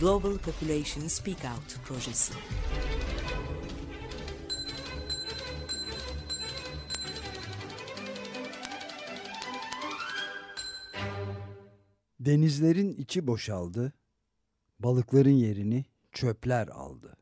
Global Population Speak Out projesi. Denizlerin içi boşaldı, balıkların yerini çöpler aldı.